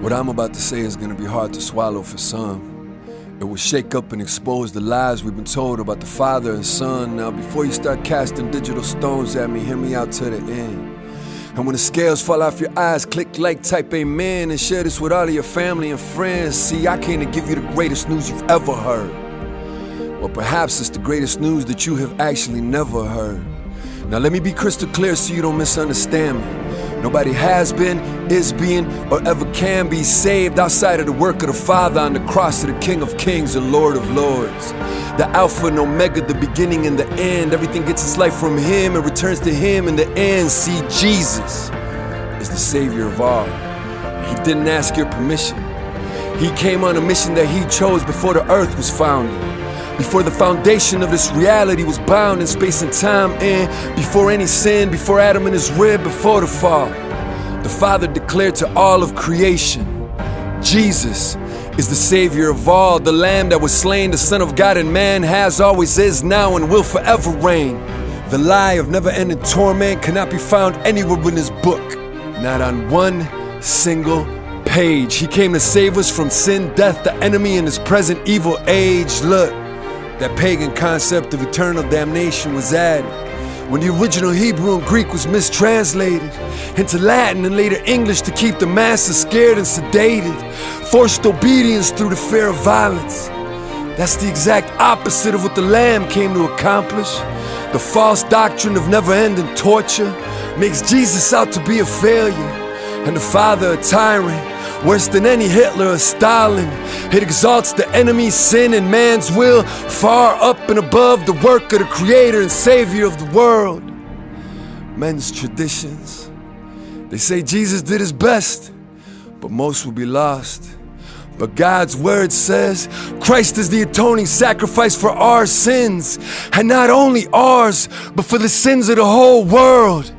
What I'm about to say is gonna be hard to swallow for some. It will shake up and expose the lies we've been told about the Father and Son. Now, before you start casting digital stones at me, hear me out to the end. And when the scales fall off your eyes, click like, type amen, and share this with all of your family and friends. See, I came to give you the greatest news you've ever heard. Or perhaps it's the greatest news that you have actually never heard. Now, let me be crystal clear so you don't misunderstand me. Nobody has been, is being, or ever can be saved outside of the work of the Father on the cross of the King of Kings and Lord of Lords. The Alpha and Omega, the beginning and the end. Everything gets its life from Him and returns to Him in the end. See, Jesus is the Savior of all. He didn't ask your permission. He came on a mission that He chose before the earth was founded. Before the foundation of this reality was bound in space and time, and before any sin, before Adam and his rib, before the fall, the Father declared to all of creation Jesus is the Savior of all, the Lamb that was slain, the Son of God and man, has, always is, now, and will forever reign. The lie of never ending torment cannot be found anywhere in this book, not on one single page. He came to save us from sin, death, the enemy, and his present evil age. Look, that pagan concept of eternal damnation was added when the original Hebrew and Greek was mistranslated into Latin and later English to keep the masses scared and sedated, forced obedience through the fear of violence. That's the exact opposite of what the Lamb came to accomplish. The false doctrine of never ending torture makes Jesus out to be a failure and the father a tyrant worse than any Hitler or Stalin. It exalts the enemy's sin and man's will far up and above the work of the creator and savior of the world. Men's traditions. They say Jesus did his best, but most will be lost. But God's word says Christ is the atoning sacrifice for our sins, and not only ours, but for the sins of the whole world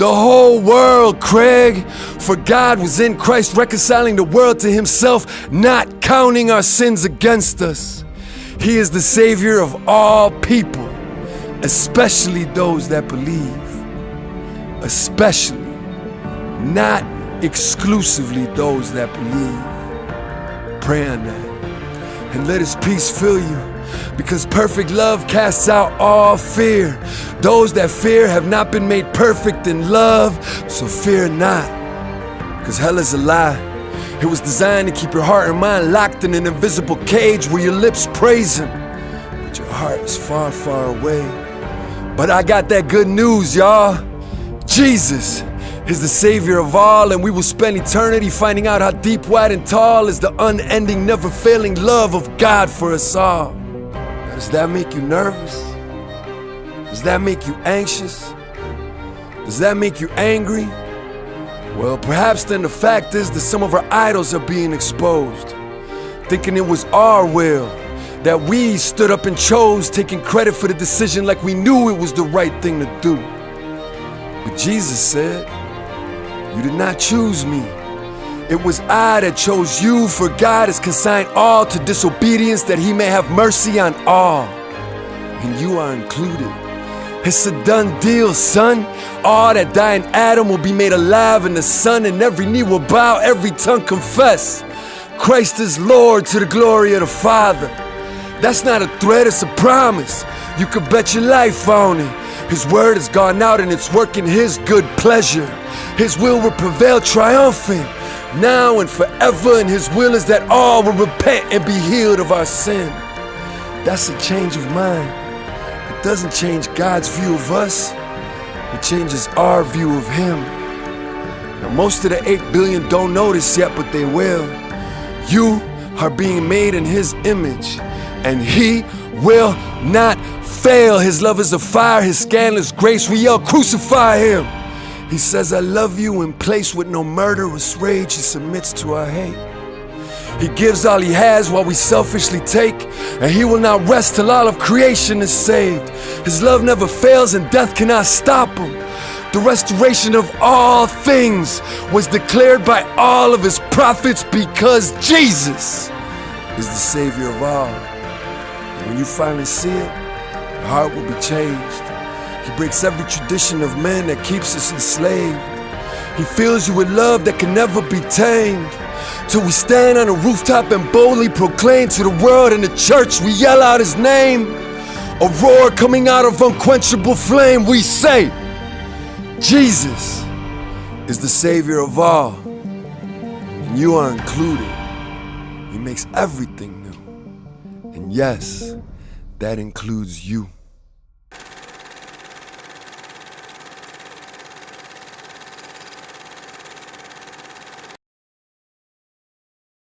the whole world, Craig. For God was in Christ reconciling the world to himself, not counting our sins against us. He is the Savior of all people, especially those that believe. Especially, not exclusively those that believe. Pray on that. And let His peace fill you because perfect love casts out all fear. Those that fear have not been made perfect in love, so fear not. Because hell is a lie. It was designed to keep your heart and mind locked in an invisible cage where your lips praise Him, but your heart is far, far away. But I got that good news, y'all. Jesus is the Savior of all, and we will spend eternity finding out how deep, wide, and tall is the unending, never failing love of God for us all. Does that make you nervous? Does that make you anxious? Does that make you angry? Well, perhaps then the fact is that some of our idols are being exposed, thinking it was our will, that we stood up and chose, taking credit for the decision like we knew it was the right thing to do. But Jesus said, You did not choose me. It was I that chose you, for God has consigned all to disobedience that he may have mercy on all. And you are included. It's a done deal, son. All that die in Adam will be made alive in the Son, and every knee will bow, every tongue confess. Christ is Lord to the glory of the Father. That's not a threat, it's a promise. You can bet your life on it. His word has gone out and it's working His good pleasure. His will will prevail triumphant now and forever, and His will is that all will repent and be healed of our sin. That's a change of mind. It doesn't change God's view of us, it changes our view of Him. Now, most of the 8 billion don't know this yet, but they will. You are being made in His image, and He will not fail. His love is a fire, His scandalous grace. We yell, Crucify Him. He says, I love you in place with no murderous rage. He submits to our hate. He gives all he has while we selfishly take, and he will not rest till all of creation is saved. His love never fails, and death cannot stop him. The restoration of all things was declared by all of his prophets because Jesus is the Savior of all. And when you finally see it, your heart will be changed. He breaks every tradition of man that keeps us enslaved. He fills you with love that can never be tamed. Till we stand on a rooftop and boldly proclaim to the world and the church, we yell out his name. A roar coming out of unquenchable flame, we say, Jesus is the Savior of all, and you are included. He makes everything new. And yes, that includes you.